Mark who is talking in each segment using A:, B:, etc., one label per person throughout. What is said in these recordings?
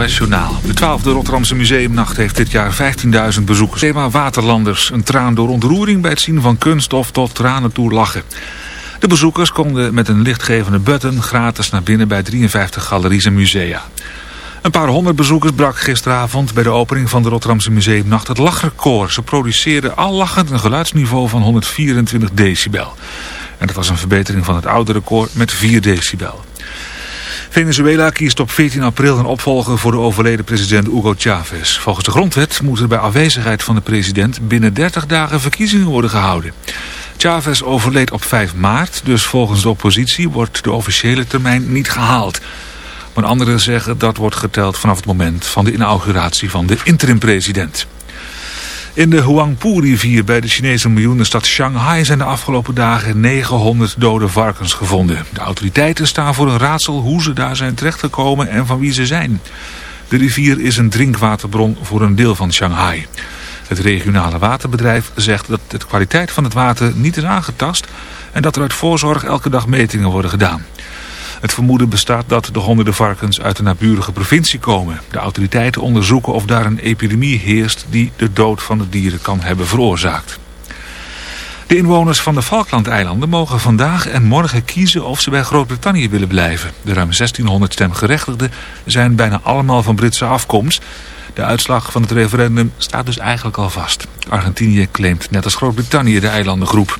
A: NOS Journaal. De 12e Rotterdamse Museumnacht heeft dit jaar 15.000 bezoekers. Thema Waterlanders. Een traan door ontroering bij het zien van kunst of tot tranen toe lachen. De bezoekers konden met een lichtgevende button gratis naar binnen bij 53 galeries en musea. Een paar honderd bezoekers brak gisteravond bij de opening van de Rotterdamse Museumnacht het lachrecord. Ze produceerden al lachend een geluidsniveau van 124 decibel. En dat was een verbetering van het oude record met 4 decibel. Venezuela kiest op 14 april een opvolger voor de overleden president Hugo Chavez. Volgens de grondwet moet er bij afwezigheid van de president binnen 30 dagen verkiezingen worden gehouden. Chavez overleed op 5 maart, dus volgens de oppositie wordt de officiële termijn niet gehaald. Maar anderen zeggen dat wordt geteld vanaf het moment van de inauguratie van de interim-president. In de Huangpu-rivier bij de Chinese miljoenenstad Shanghai zijn de afgelopen dagen 900 dode varkens gevonden. De autoriteiten staan voor een raadsel hoe ze daar zijn terechtgekomen en van wie ze zijn. De rivier is een drinkwaterbron voor een deel van Shanghai. Het regionale waterbedrijf zegt dat de kwaliteit van het water niet is aangetast en dat er uit voorzorg elke dag metingen worden gedaan. Het vermoeden bestaat dat de honderden varkens uit de naburige provincie komen. De autoriteiten onderzoeken of daar een epidemie heerst die de dood van de dieren kan hebben veroorzaakt. De inwoners van de Falklandeilanden mogen vandaag en morgen kiezen of ze bij Groot-Brittannië willen blijven. De ruim 1600 stemgerechtigden zijn bijna allemaal van Britse afkomst. De uitslag van het referendum staat dus eigenlijk al vast. Argentinië claimt net als Groot-Brittannië de eilandengroep.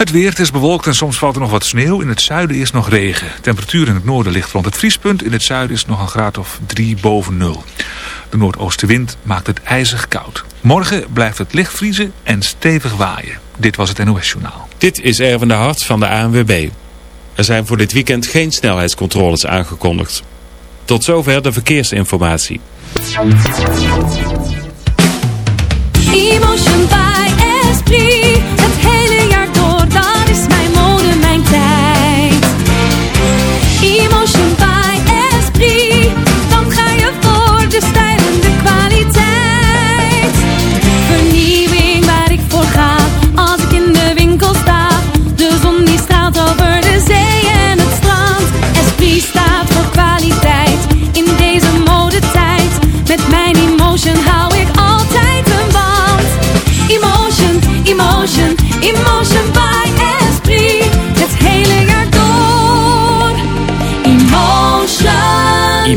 A: Het weer, het is bewolkt en soms valt er nog wat sneeuw. In het zuiden is nog regen. temperatuur in het noorden ligt rond het vriespunt. In het zuiden is nog een graad of 3 boven nul. De noordoostenwind maakt het ijzig koud. Morgen blijft het licht vriezen en stevig waaien. Dit was het NOS Journaal.
B: Dit is Erwin de Hart van de ANWB. Er zijn voor dit weekend geen snelheidscontroles aangekondigd. Tot zover de verkeersinformatie.
C: Emotion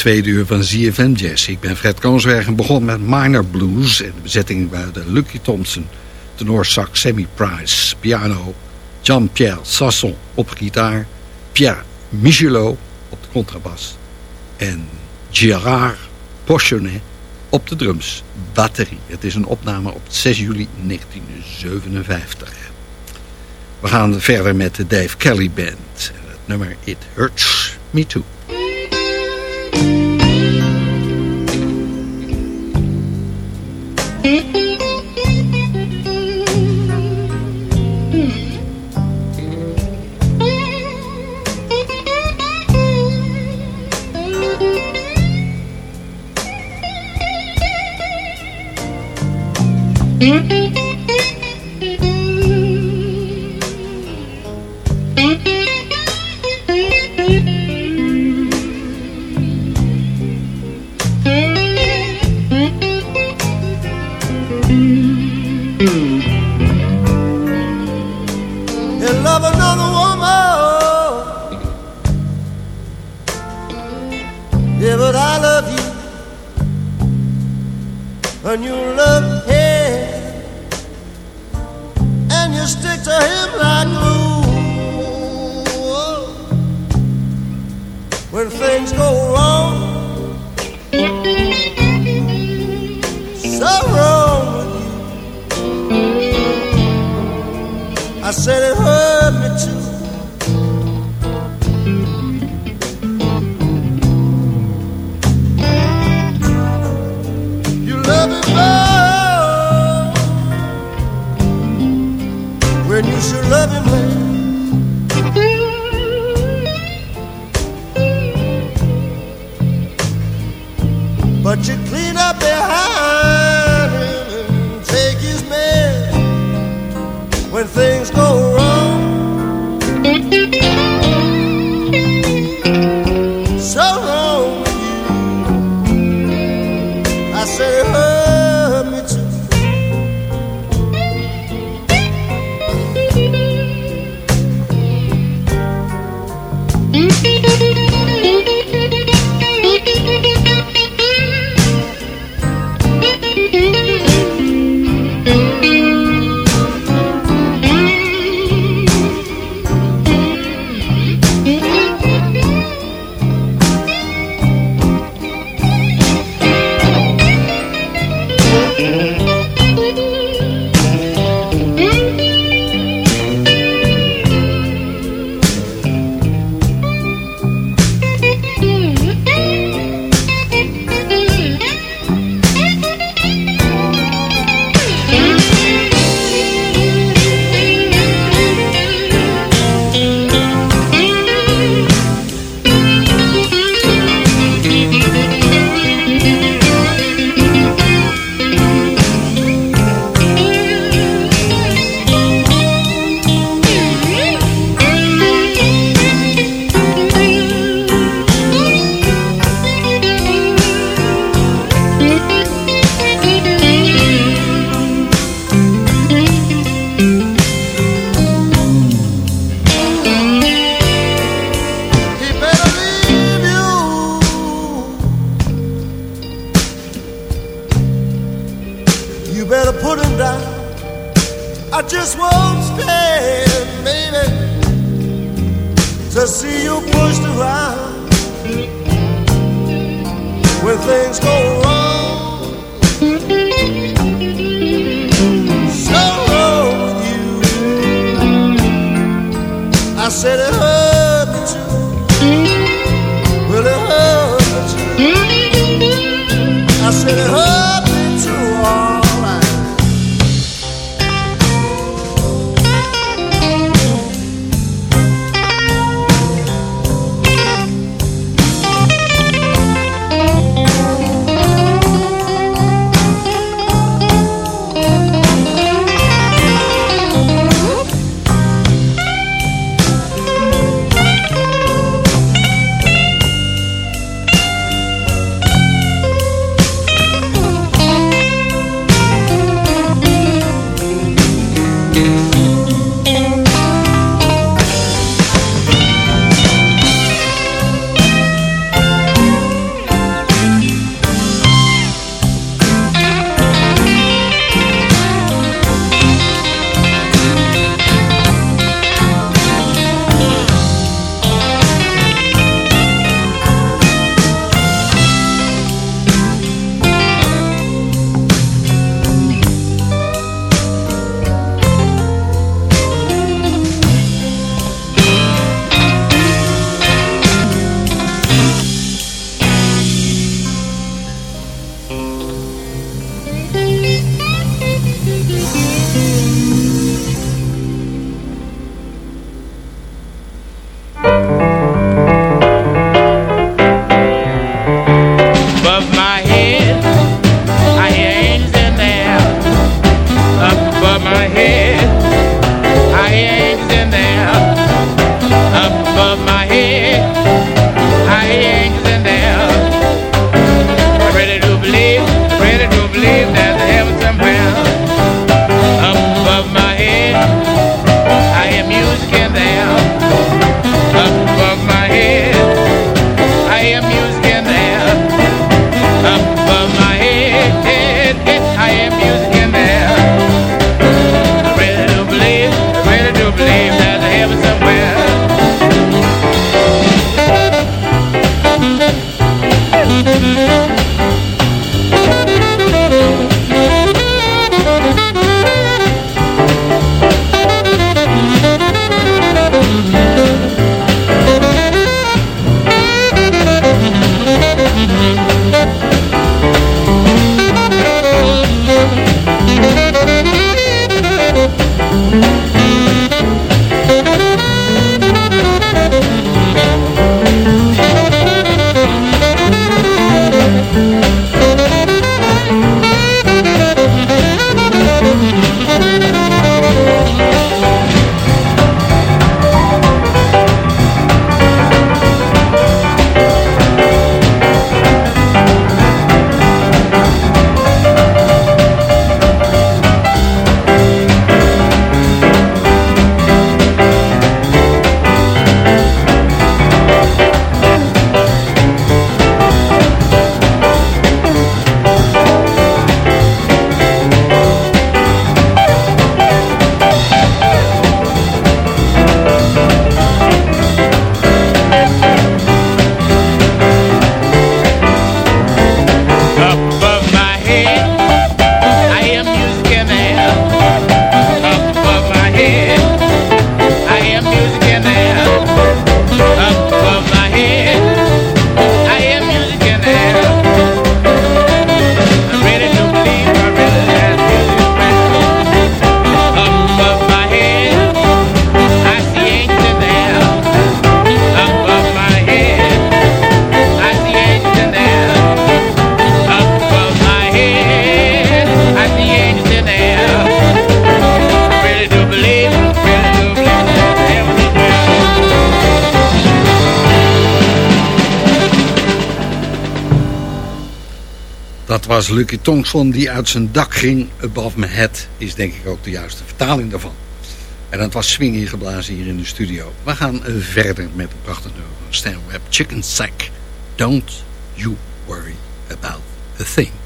D: Tweede uur van ZFM Jazz. Ik ben Fred Koonsberg en begon met Minor Blues. En de bezetting waren Lucky Thompson, tenorsax Sammy Price, piano, Jean-Pierre Sasson op gitaar, Pierre Michelot op de contrabas en Gérard Pochonnet op de drums, batterie. Het is een opname op 6 juli 1957. We gaan verder met de Dave Kelly Band. Het nummer It Hurts Me Too.
E: You
F: was Lucky Thompson die uit zijn dak ging. Above my head is denk ik ook de juiste vertaling daarvan. En dat was swing ingeblazen hier in de studio. We gaan eh, verder met een prachtig nummer Stan Webb. Chicken Sack. Don't you worry about a thing.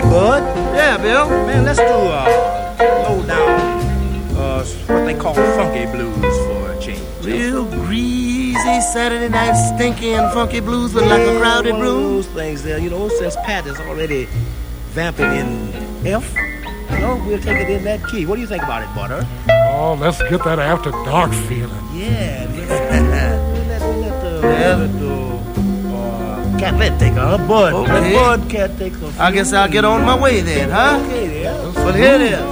G: Bud?
E: Yeah, Bill.
G: Man, let's do a low down, uh, what they call funky blues for a change.
E: Real greasy Saturday night stinky and funky blues look like a crowded
G: One of
E: room.
G: those things there, you know, since Pat is already vamping in F, you know, we'll take it in that key. What do you think about it, Butter?
H: Oh, let's get that after dark feeling.
G: Yeah, we'll let, we'll let the, we'll let the Catlet take her, Bud.
E: Okay.
G: Let Bud Cat take her.
E: I guess I'll get on my way then, huh?
G: Okay, yeah.
E: Well, here it is.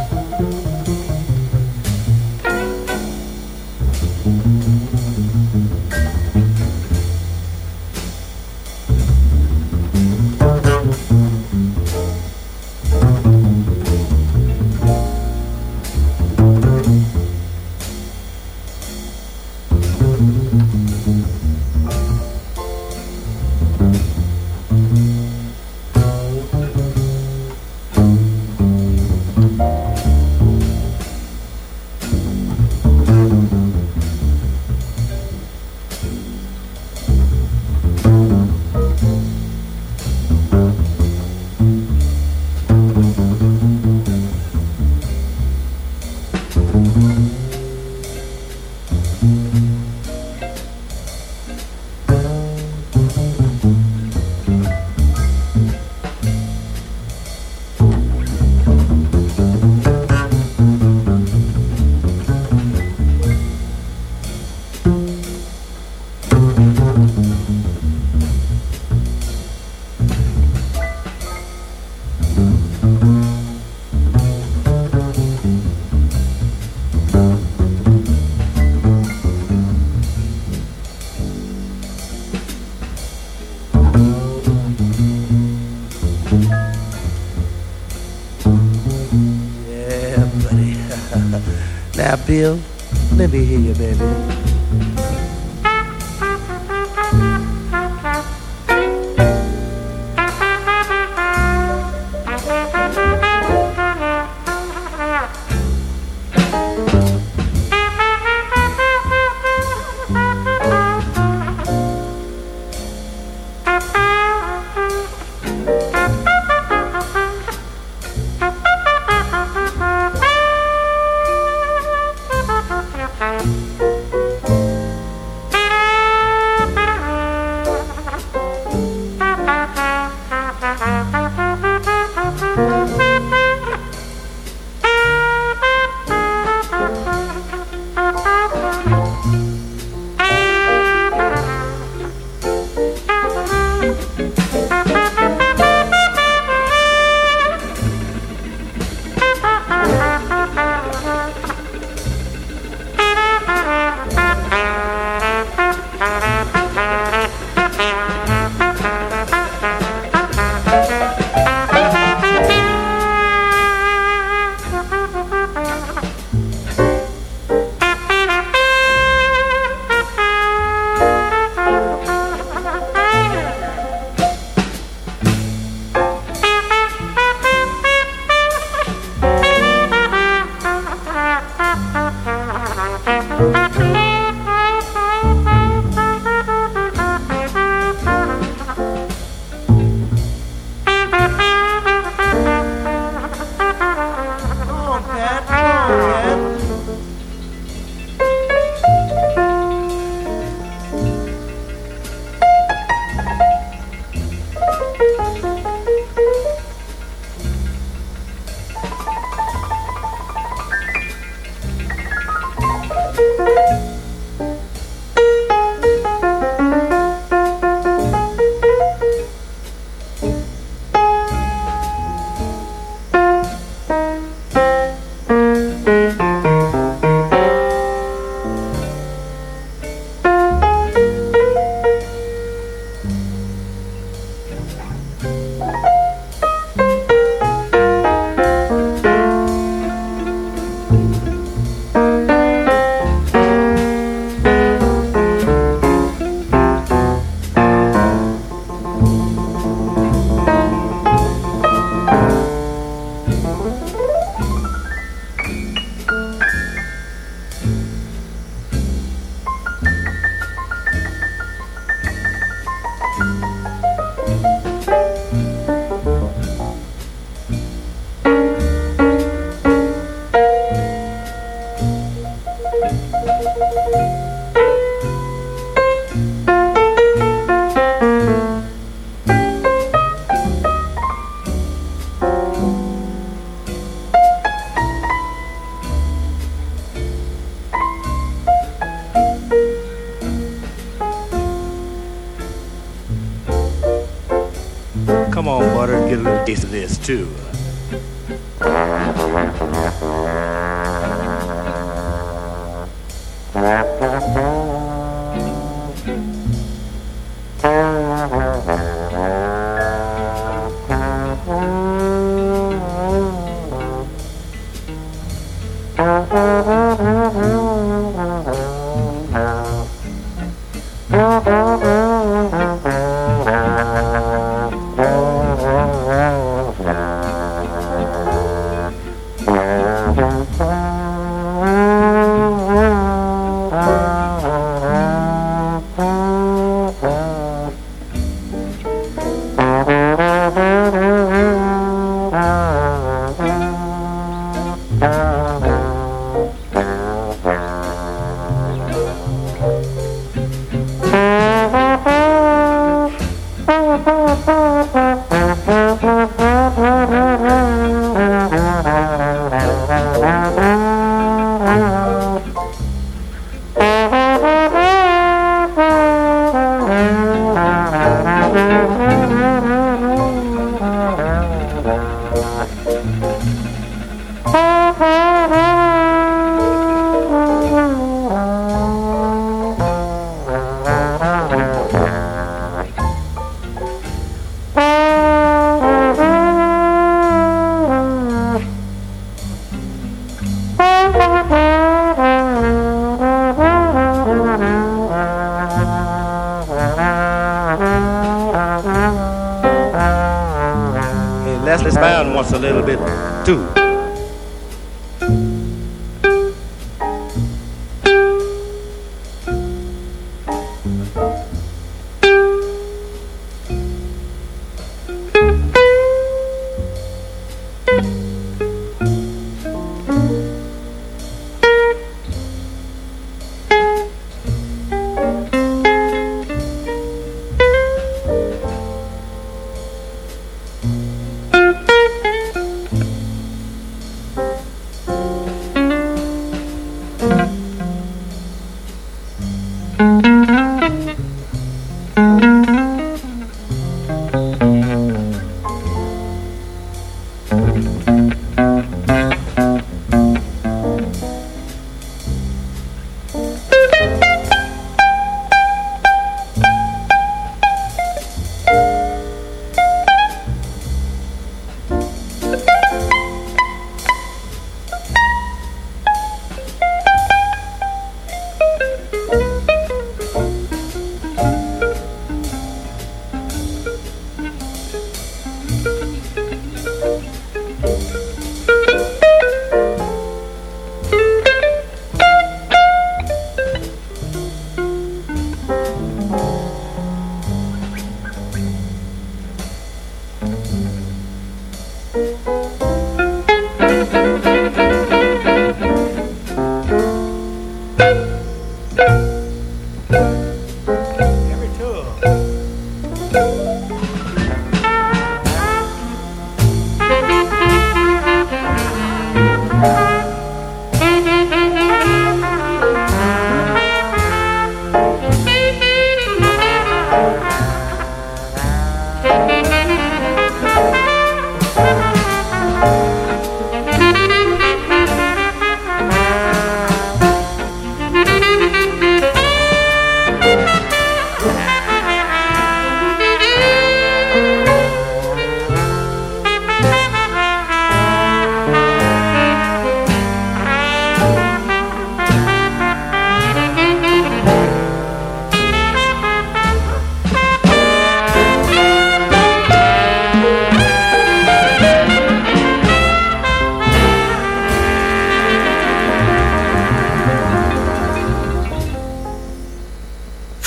G: Now, Bill, let me hear you, baby. Mm-hmm.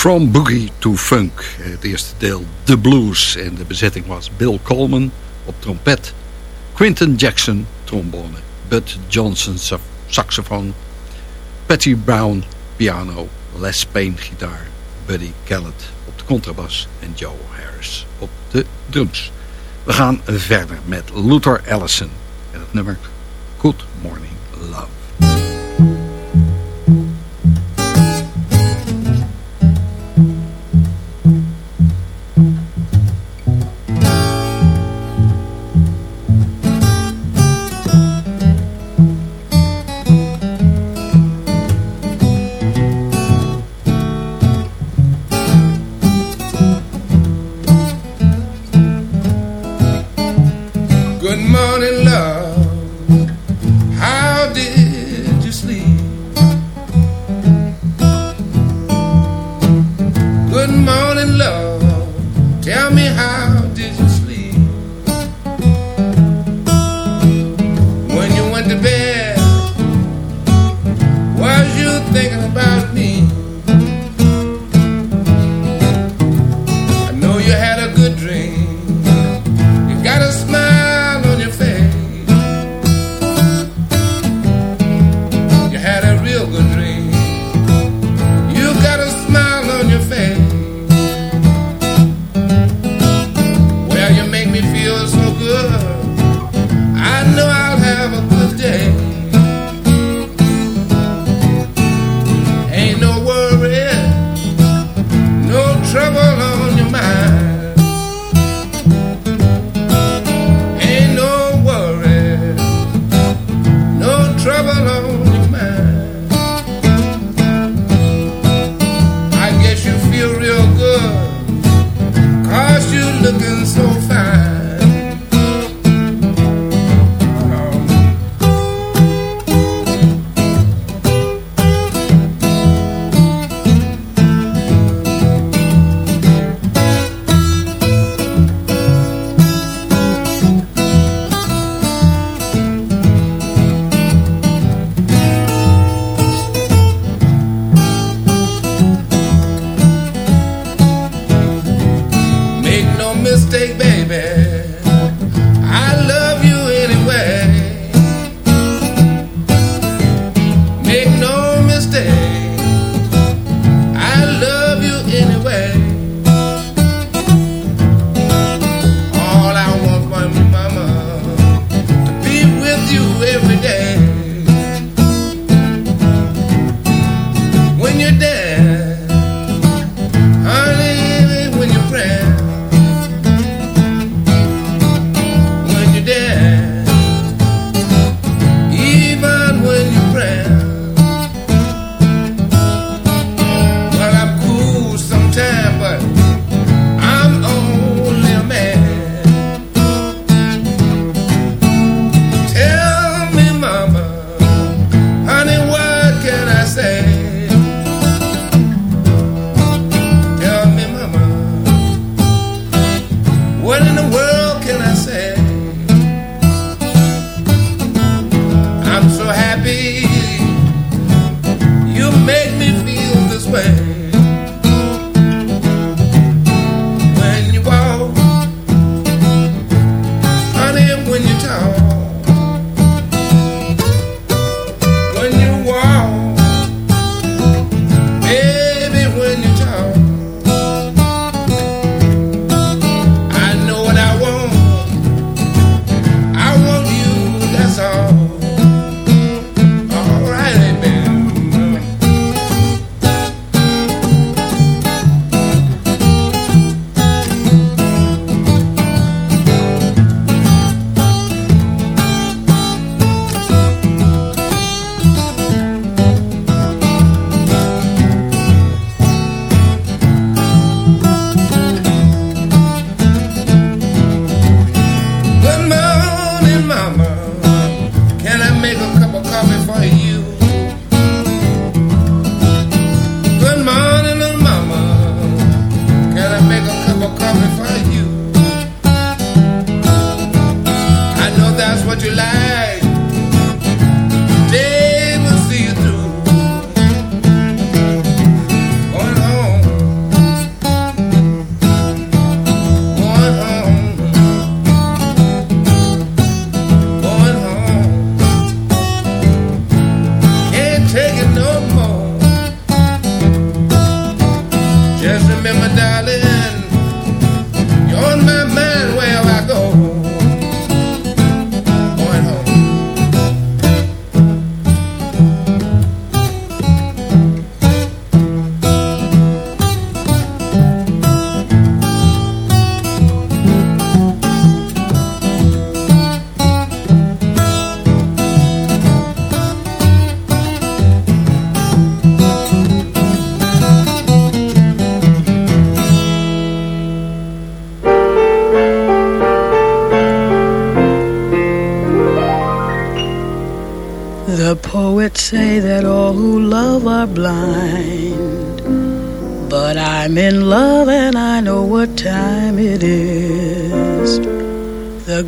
D: From Boogie to Funk. Het eerste deel The Blues. En de bezetting was Bill Coleman op trompet. Quinton Jackson trombone. Bud Johnson sa- saxofoon.
I: Patty Brown piano, Les Payne gitaar, Buddy Kellett op de contrabas en Joe Harris op de drums. We gaan verder met Luther Allison en het nummer Good Morning Love.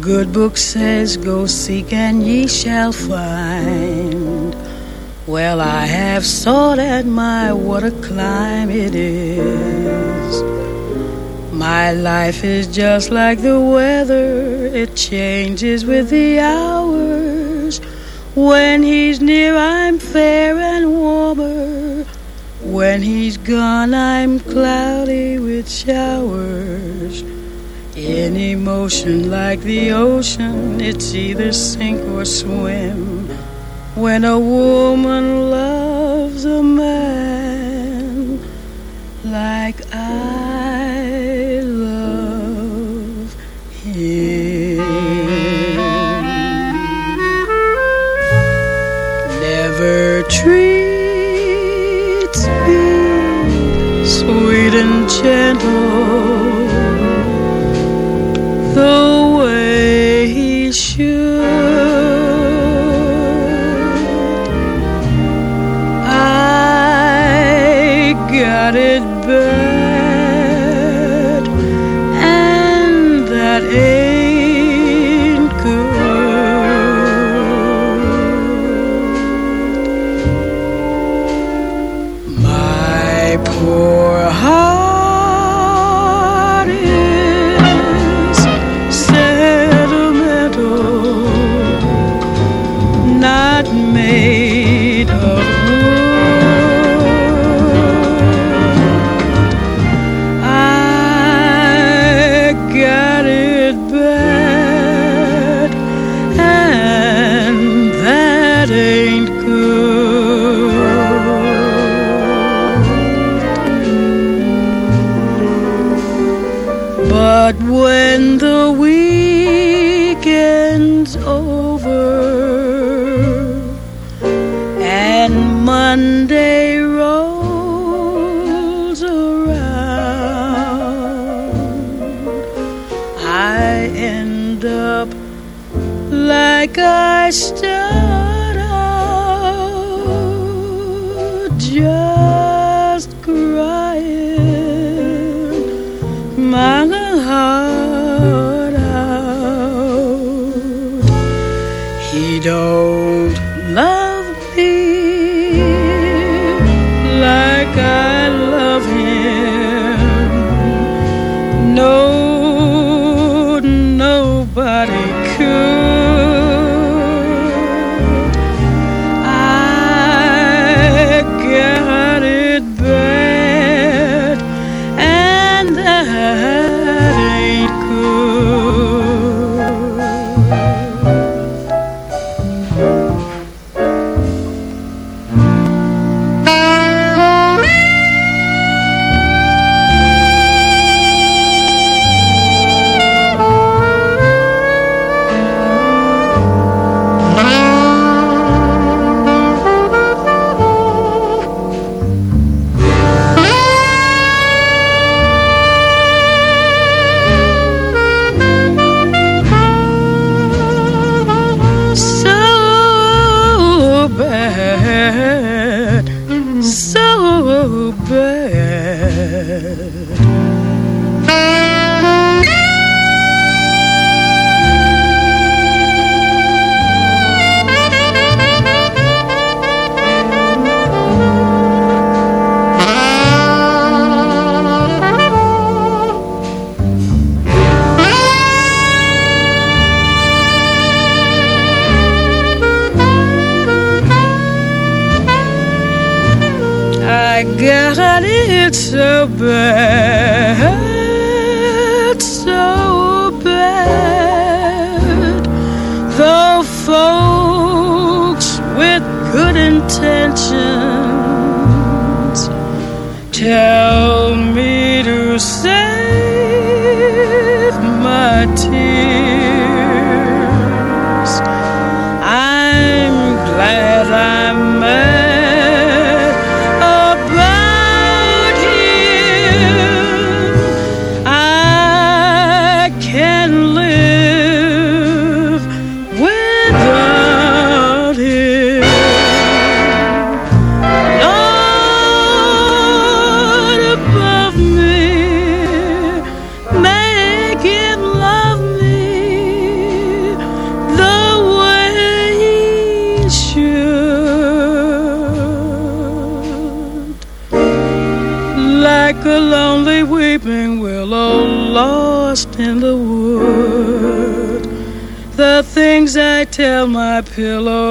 J: good
K: book says, Go seek and ye shall find. Well, I have sought at my what a climb it is. My life is just like the weather, it changes with the hours. When he's near, I'm fair and warmer. When he's gone, I'm cloudy with showers. In emotion like the ocean, it's either sink or swim. When a woman loves baby Yeah. pillow,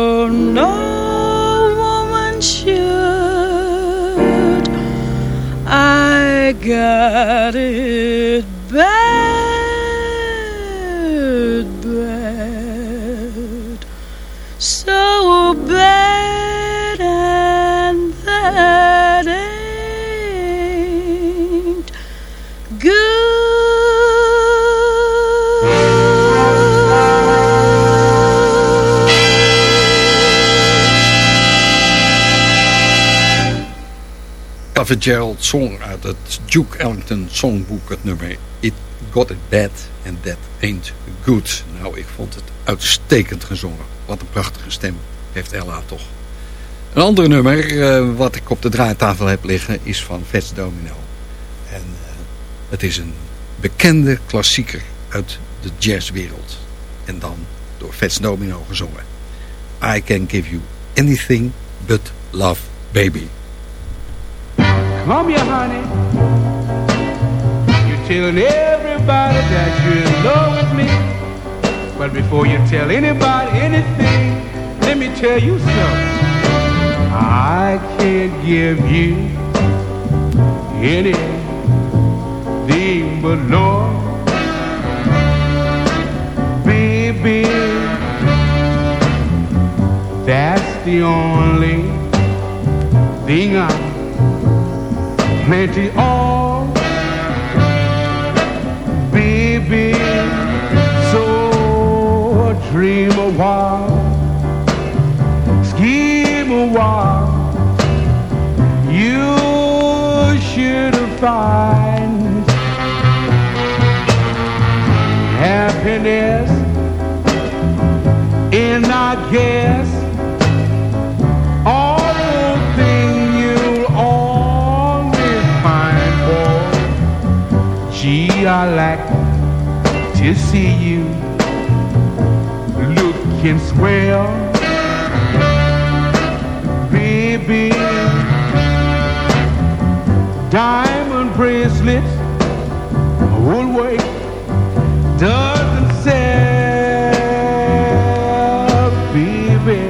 D: Ella Fitzgerald zong uit het Duke Ellington songboek het nummer It Got It Bad and That Ain't Good. Nou, ik vond het uitstekend gezongen. Wat een prachtige stem heeft Ella toch. Een ander nummer eh, wat ik op de draaitafel heb liggen is van Vets Domino. En eh, het is een bekende klassieker uit de jazzwereld. En dan door Vets Domino gezongen. I can give you anything but love, baby.
L: Come here, honey. You're telling everybody that you're in love with me. But before you tell anybody anything, let me tell you something. I can't give you anything but love. Baby, that's the only thing I plenty of baby so dream a while scheme a while you should find happiness in I guess I like to see you looking swell. Baby diamond bracelets whole way doesn't sell baby.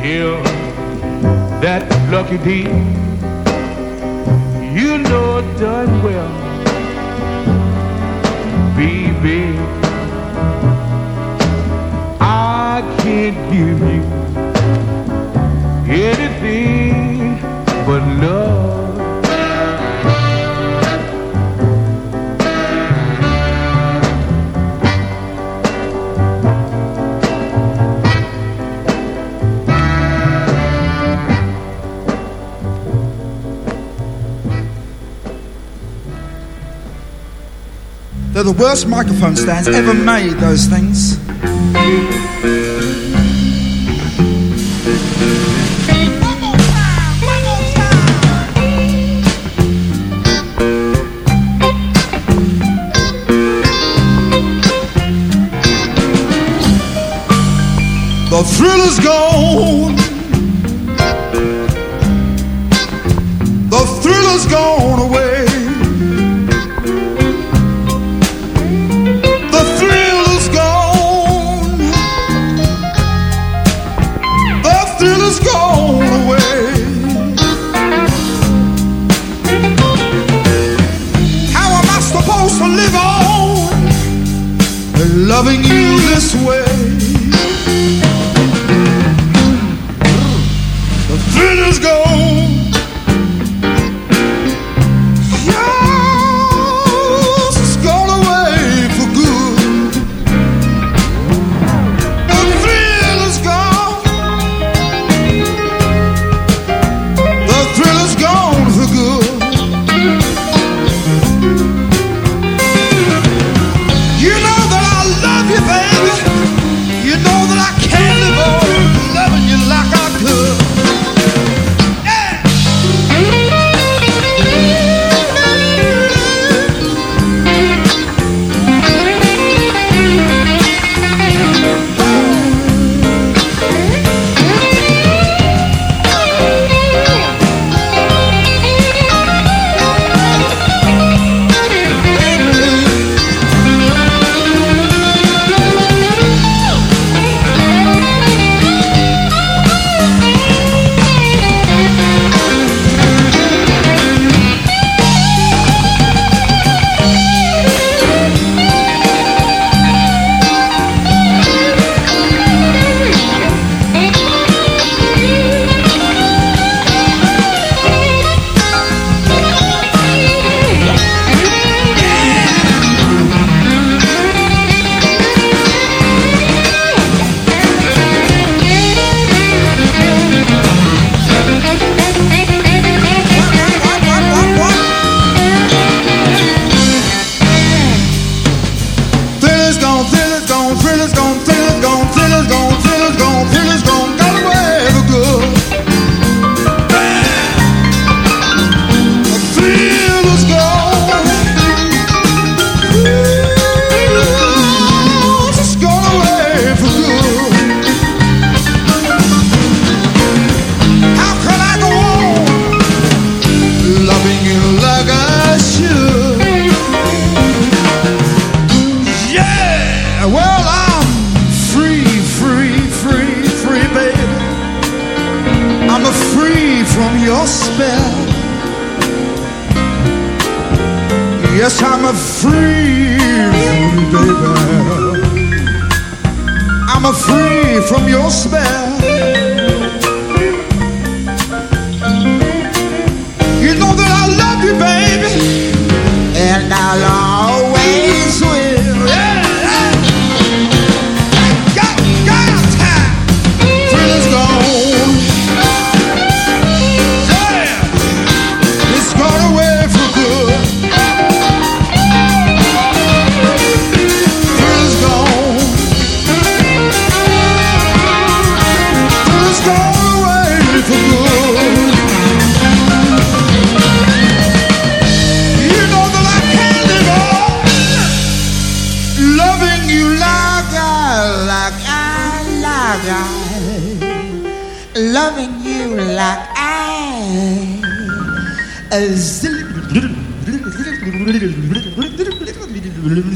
L: Till that lucky day done well. Baby I
M: the worst microphone stands ever made, those things. The thrill is gone.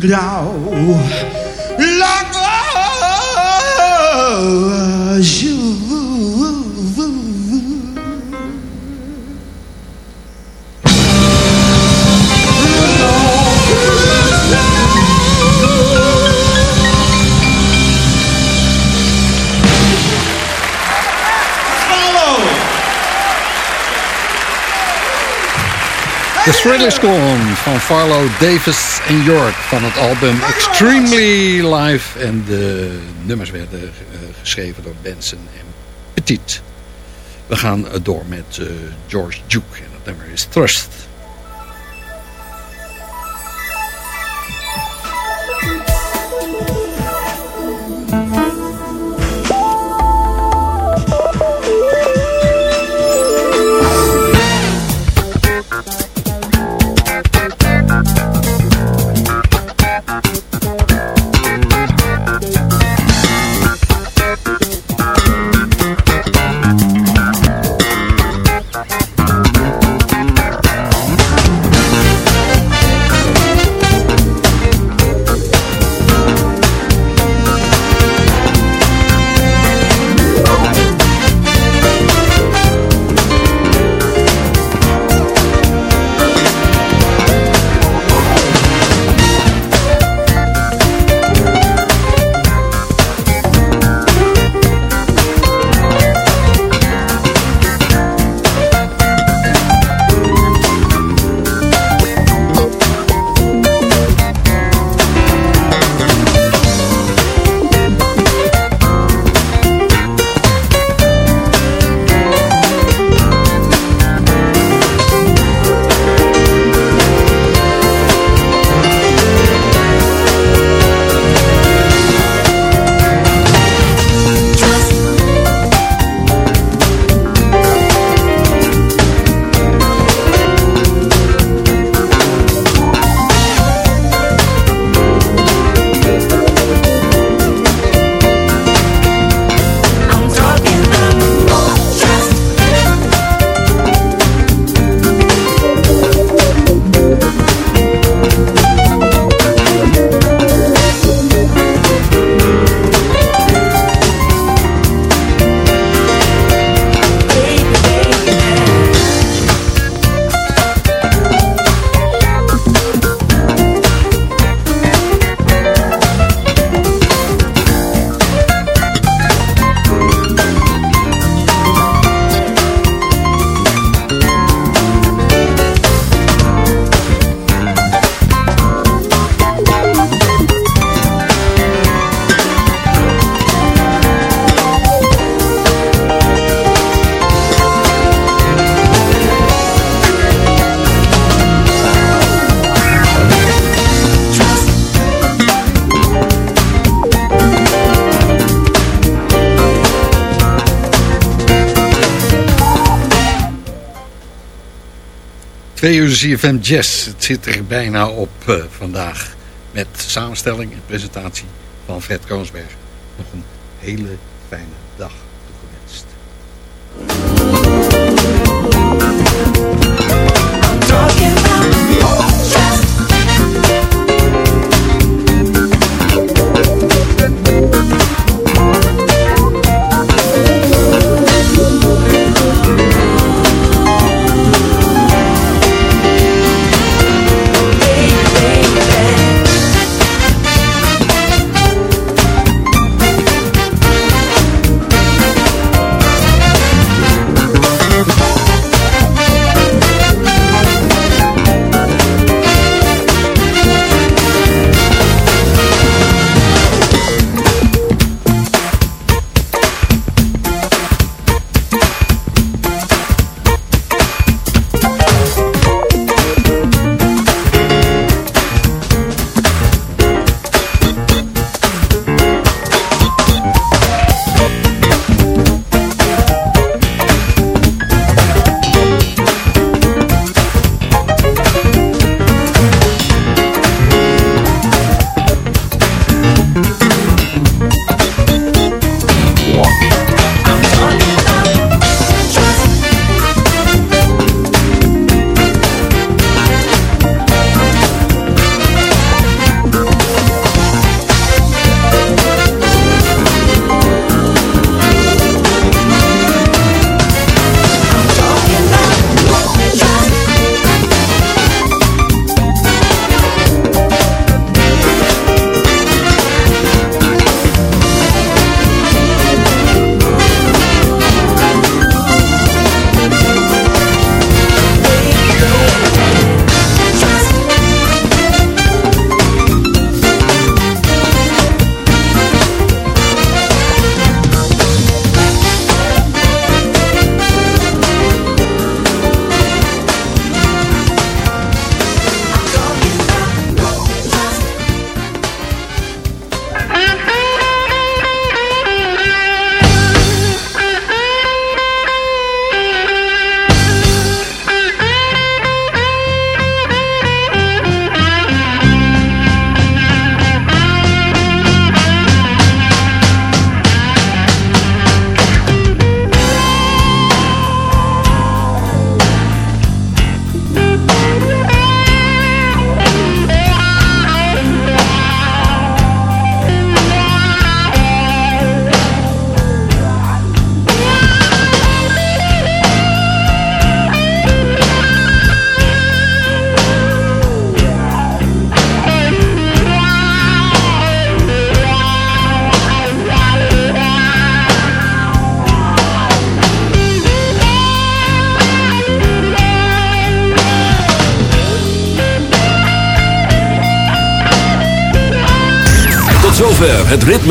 M: Glauben.
D: De Thriller Scorn van Farlow, Davis en York van het album Extremely Live. En de nummers werden eh, geschreven door Benson en Petit. We gaan eh, door met eh, George Duke en het nummer is Trust. Twee uur CFM Jazz. Het zit er bijna op eh, vandaag. Met samenstelling en presentatie van Fred Koonsberg. Nog een hele fijne dag toegewenst.
N: zover